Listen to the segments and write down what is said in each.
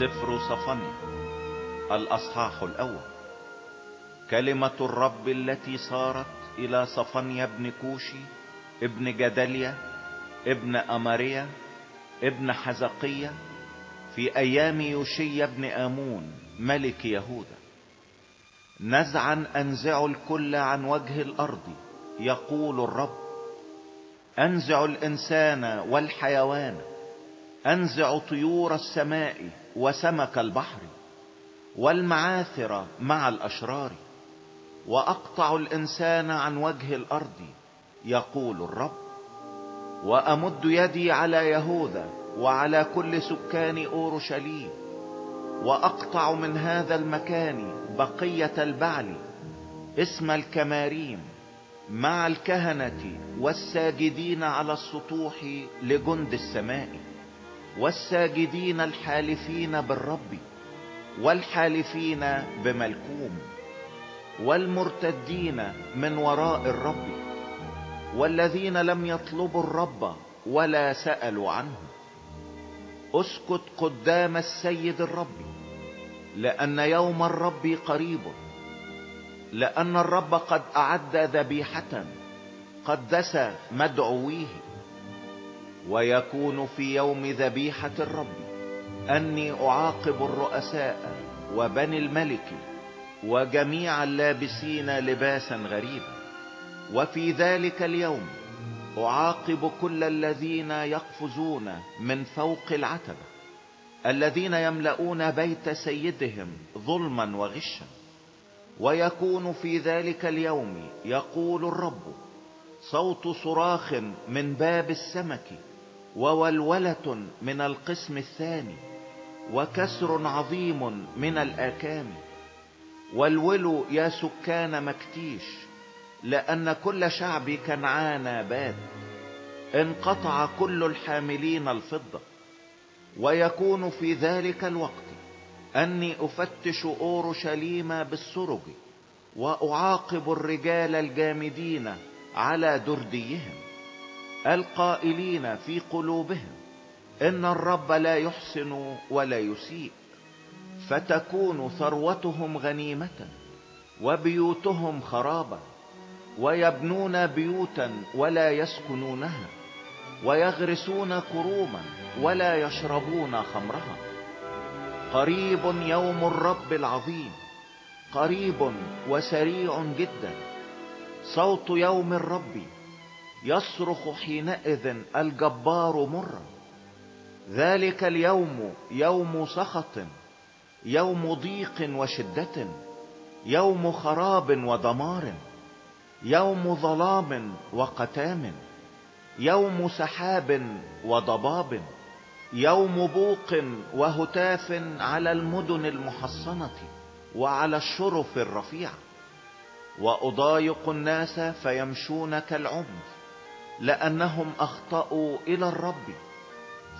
سفر صفني الأصحاح الأول. كلمة الرب التي صارت إلى صفنيا ابن كوشي ابن جدليا ابن أماريا ابن حزقية في أيام يوشي ابن آمون ملك يهوذا. نزعا أنزع الكل عن وجه الأرض يقول الرب. أنزع الإنسان والحيوان أنزع طيور السماء وسمك البحر والمعاثر مع الأشرار وأقطع الإنسان عن وجه الأرض يقول الرب. وأمد يدي على يهوذا وعلى كل سكان أورشليم وأقطع من هذا المكان بقية البعل اسم الكماريم مع الكهنة والساجدين على السطوح لجند السماء. والساجدين الحالفين بالرب والحالفين بملكوم والمرتدين من وراء الرب والذين لم يطلبوا الرب ولا سألوا عنه. اسكت قدام السيد الرب لأن يوم الرب قريب لأن الرب قد أعد ذبيحة قدس مدعويه. ويكون في يوم ذبيحة الرب. أني أعاقب الرؤساء وبني الملك وجميع اللابسين لباسا غريبا. وفي ذلك اليوم أعاقب كل الذين يقفزون من فوق العتبة الذين يملؤون بيت سيدهم ظلما وغشا. ويكون في ذلك اليوم يقول الرب صوت صراخ من باب السمك وولولة من القسم الثاني وكسر عظيم من الآكام. والولوا يا سكان مكتيش لأن كل شعب كنعان بات انقطع كل الحاملين الفضة ويكون في ذلك الوقت أني أفتش أورشليم بالسرج وأعاقب الرجال الجامدين على درديهم. القائلين في قلوبهم إن الرب لا يحسن ولا يسيء فتكون ثروتهم غنيمة وبيوتهم خرابا ويبنون بيوتا ولا يسكنونها ويغرسون كروما ولا يشربون خمرها. قريب يوم الرب العظيم قريب وسريع جدا صوت يوم الرب يصرخ حينئذ الجبار مرا ذلك اليوم يوم سخط يوم ضيق وشدة يوم خراب ودمار يوم ظلام وقتام يوم سحاب وضباب يوم بوق وهتاف على المدن المحصنة وعلى الشرف الرفيعة وأضايق الناس فيمشون كالعنف لأنهم أخطأوا إلى الرب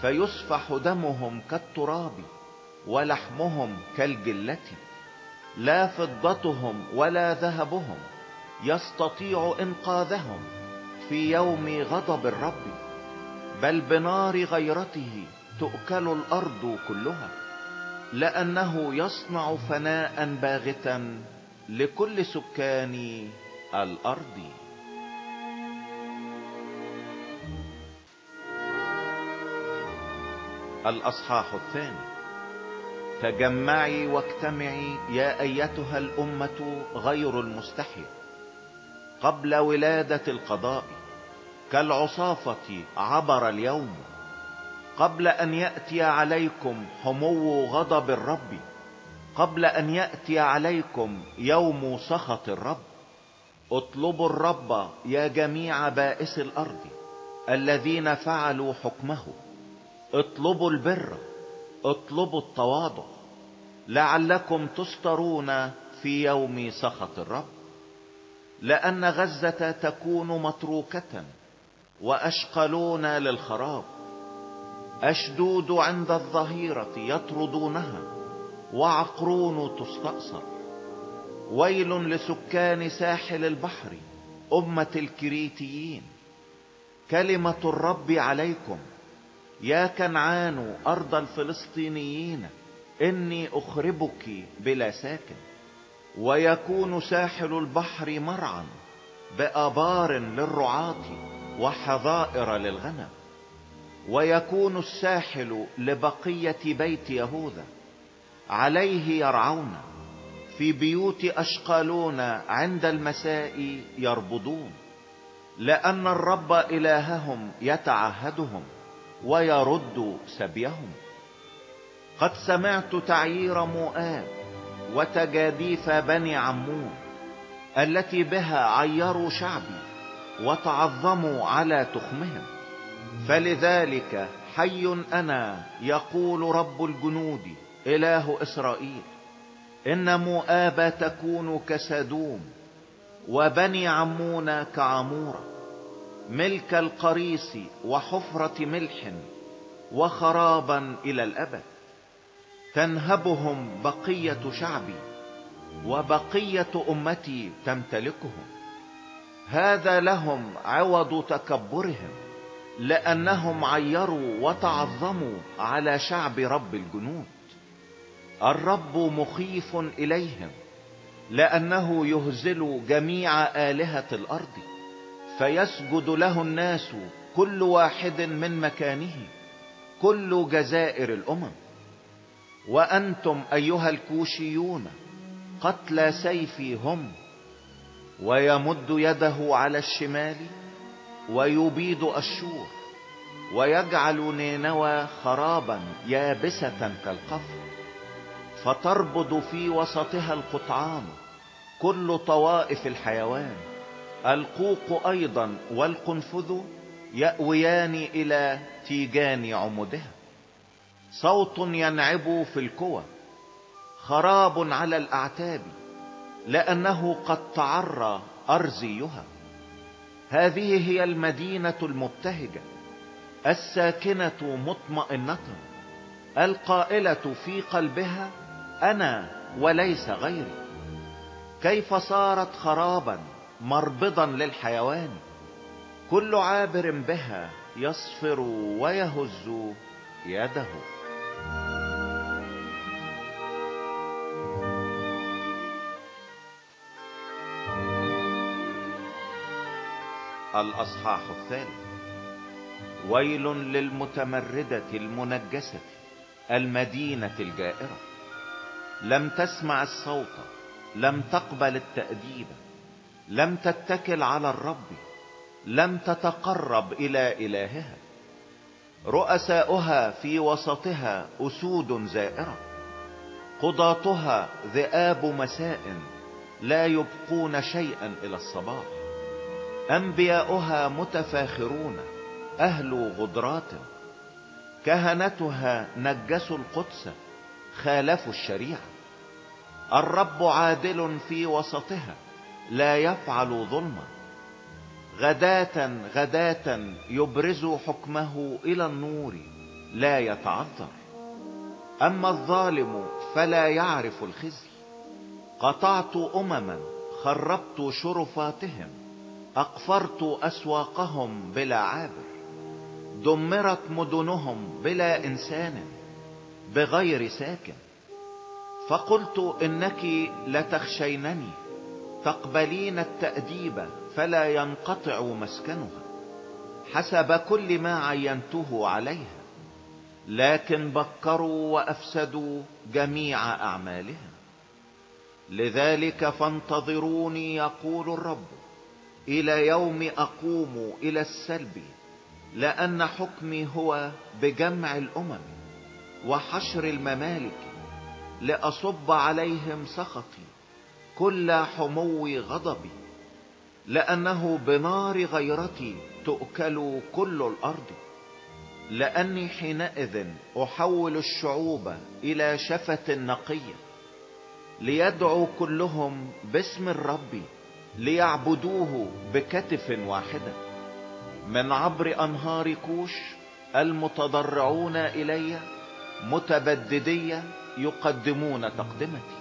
فيسفح دمهم كالتراب ولحمهم كالجلة لا فضتهم ولا ذهبهم يستطيع إنقاذهم في يوم غضب الرب بل بنار غيرته تؤكل الأرض كلها لأنه يصنع فناء باغتا لكل سكان الأرض. الأصحاح الثاني. تجمعي واجتمعي يا أيتها الأمة غير المستحية قبل ولادة القضاء كالعصافة عبر اليوم. قبل أن يأتي عليكم حمو غضب الرب. قبل أن يأتي عليكم يوم سخط الرب. اطلبوا الرب يا جميع بائس الأرض الذين فعلوا حكمه. اطلبوا البر اطلبوا التواضع لعلكم تسترون في يوم سخط الرب لأن غزة تكون متروكة وأشقلون للخراب أشدود عند الظهيرة يطردونها وعقرون تستأصل ويل لسكان ساحل البحر أمة الكريتيين كلمة الرب عليكم يا كنعان أرض الفلسطينيين إني أخربك بلا ساكن. ويكون ساحل البحر مرعا بأبار للرعاة وحظائر للغنم. ويكون الساحل لبقية بيت يهوذا عليه يرعون في بيوت أشقالون عند المساء يربضون. لأن الرب إلههم يتعهدهم ويرد سبيهم. قد سمعت تعيير مؤاب وتجاديف بني عمون التي بها عيروا شعبي وتعظموا على تخمهم. فلذلك حي أنا يقول رب الجنود إله إسرائيل إن مؤاب تكون كسدوم وبني عمون كعمورة. ملك القريس وحفرة ملح وخرابا إلى الأبد. تنهبهم بقية شعبي وبقية أمتي تمتلكهم. هذا لهم عوض تكبرهم لأنهم عيروا وتعظموا على شعب رب الجنود. الرب مخيف إليهم لأنه يهزل جميع آلهة الأرض. فيسجد له الناس كل واحد من مكانه كل جزائر الأمم. وأنتم أيها الكوشيون قتلى سيفي هم ويمد يده على الشمال ويبيد أشور ويجعل نينوى خرابا يابسة كالقفر. فتربض في وسطها القطعان كل طوائف الحيوان القوق أيضا والقنفذ يأويان إلى تيجان عمدها صوت ينعب في الكوى خراب على الأعتاب لأنه قد تعرى أرزيها. هذه هي المدينة المبتهجة الساكنة مطمئنة القائلة في قلبها أنا وليس غيري. كيف صارت خرابا؟ مربضا للحيوان. كل عابر بها يصفر ويهز يده. الأصحاح الثالث ويل للمتمردة المنجسة المدينة الجائرة. لم تسمع الصوت لم تقبل التأديب. لم تتكل على الرب لم تتقرب إلى إلهها. رؤساؤها في وسطها أسود زائرة قضاتها ذئاب مساء لا يبقون شيئا إلى الصباح. أنبياؤها متفاخرون أهل غدرات كهنتها نجسوا القدس خالفوا الشريعة. الرب عادل في وسطها لا يفعل ظلما. غداة غداة يبرز حكمه إلى النور لا يتعذر. أما الظالم فلا يعرف الخزي. قطعت أمما خربت شرفاتهم أقفرت أسواقهم بلا عابر. دمرت مدنهم بلا إنسان بغير ساكن. فقلت إنك لتخشينني تقبلين التأديب فلا ينقطع مسكنها حسب كل ما عينته عليها لكن بكروا وأفسدوا جميع اعمالهم لذلك فانتظروني يقول الرب إلى يوم أقوم إلى السلب لأن حكمي هو بجمع الأمم وحشر الممالك لأصب عليهم سخطي. كل حمو غضبي لأنه بنار غيرتي تؤكل كل الأرض. لأني حينئذ أحول الشعوب إلى شفة نقية ليدعو كلهم باسم الرب ليعبدوه بكتف واحدة. من عبر أنهار كوش المتضرعون إلي متبددية يقدمون تقدمتي.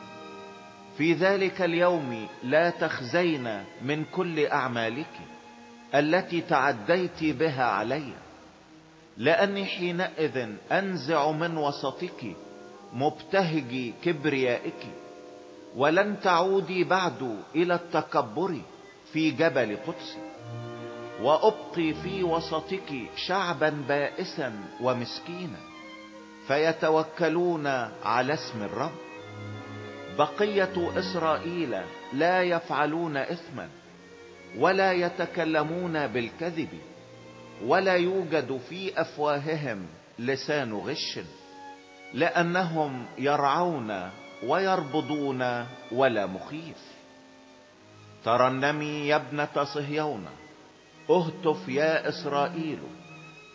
في ذلك اليوم لا تخزين من كل أعمالك التي تعديت بها علي لأني حينئذ أنزع من وسطك مبتهج كبريائك ولن تعودي بعد إلى التكبر في جبل قدسي وأبقي في وسطك شعبا بائسا ومسكينا فيتوكلون على اسم الرب. بقية إسرائيل لا يفعلون اثما ولا يتكلمون بالكذب ولا يوجد في أفواههم لسان غش لأنهم يرعون ويربضون ولا مخيف. ترنمي يا ابنة صهيون اهتف يا إسرائيل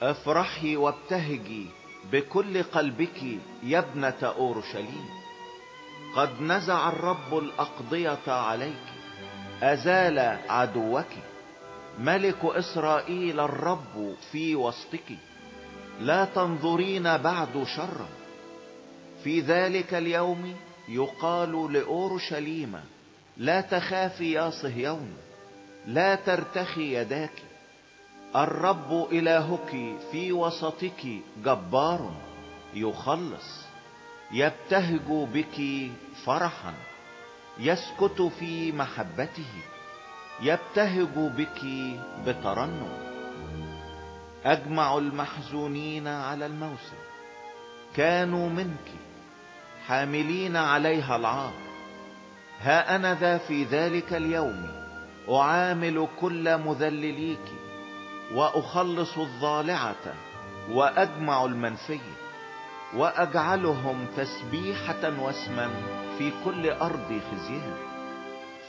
افرحي وابتهجي بكل قلبك يا ابنة أورشليم. قد نزع الرب الأقضية عليك أزال عدوك. ملك إسرائيل الرب في وسطك لا تنظرين بعد شرا في ذلك اليوم يقال لأورشليم لا تخافي يا صهيون لا ترتخي يداك. الرب إلهك في وسطك جبار يخلص. يبتهج بك فرحا يسكت في محبته يبتهج بك بترنم. أجمع المحزونين على الموسم كانوا منك حاملين عليها العار. ها أنا ذا في ذلك اليوم أعامل كل مذلليك وأخلص الضالعة وأجمع المنفي. وأجعلهم تسبيحة واسما في كل أرض خزيهم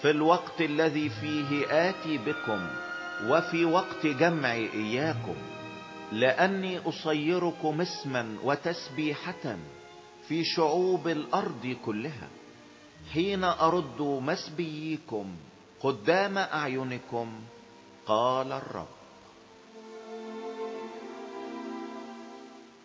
في الوقت الذي فيه آتي بكم وفي وقت جمع إياكم لأني أصيركم اسما وتسبيحة في شعوب الأرض كلها. حين أرد مسبيكم قدام أعينكم قال الرب.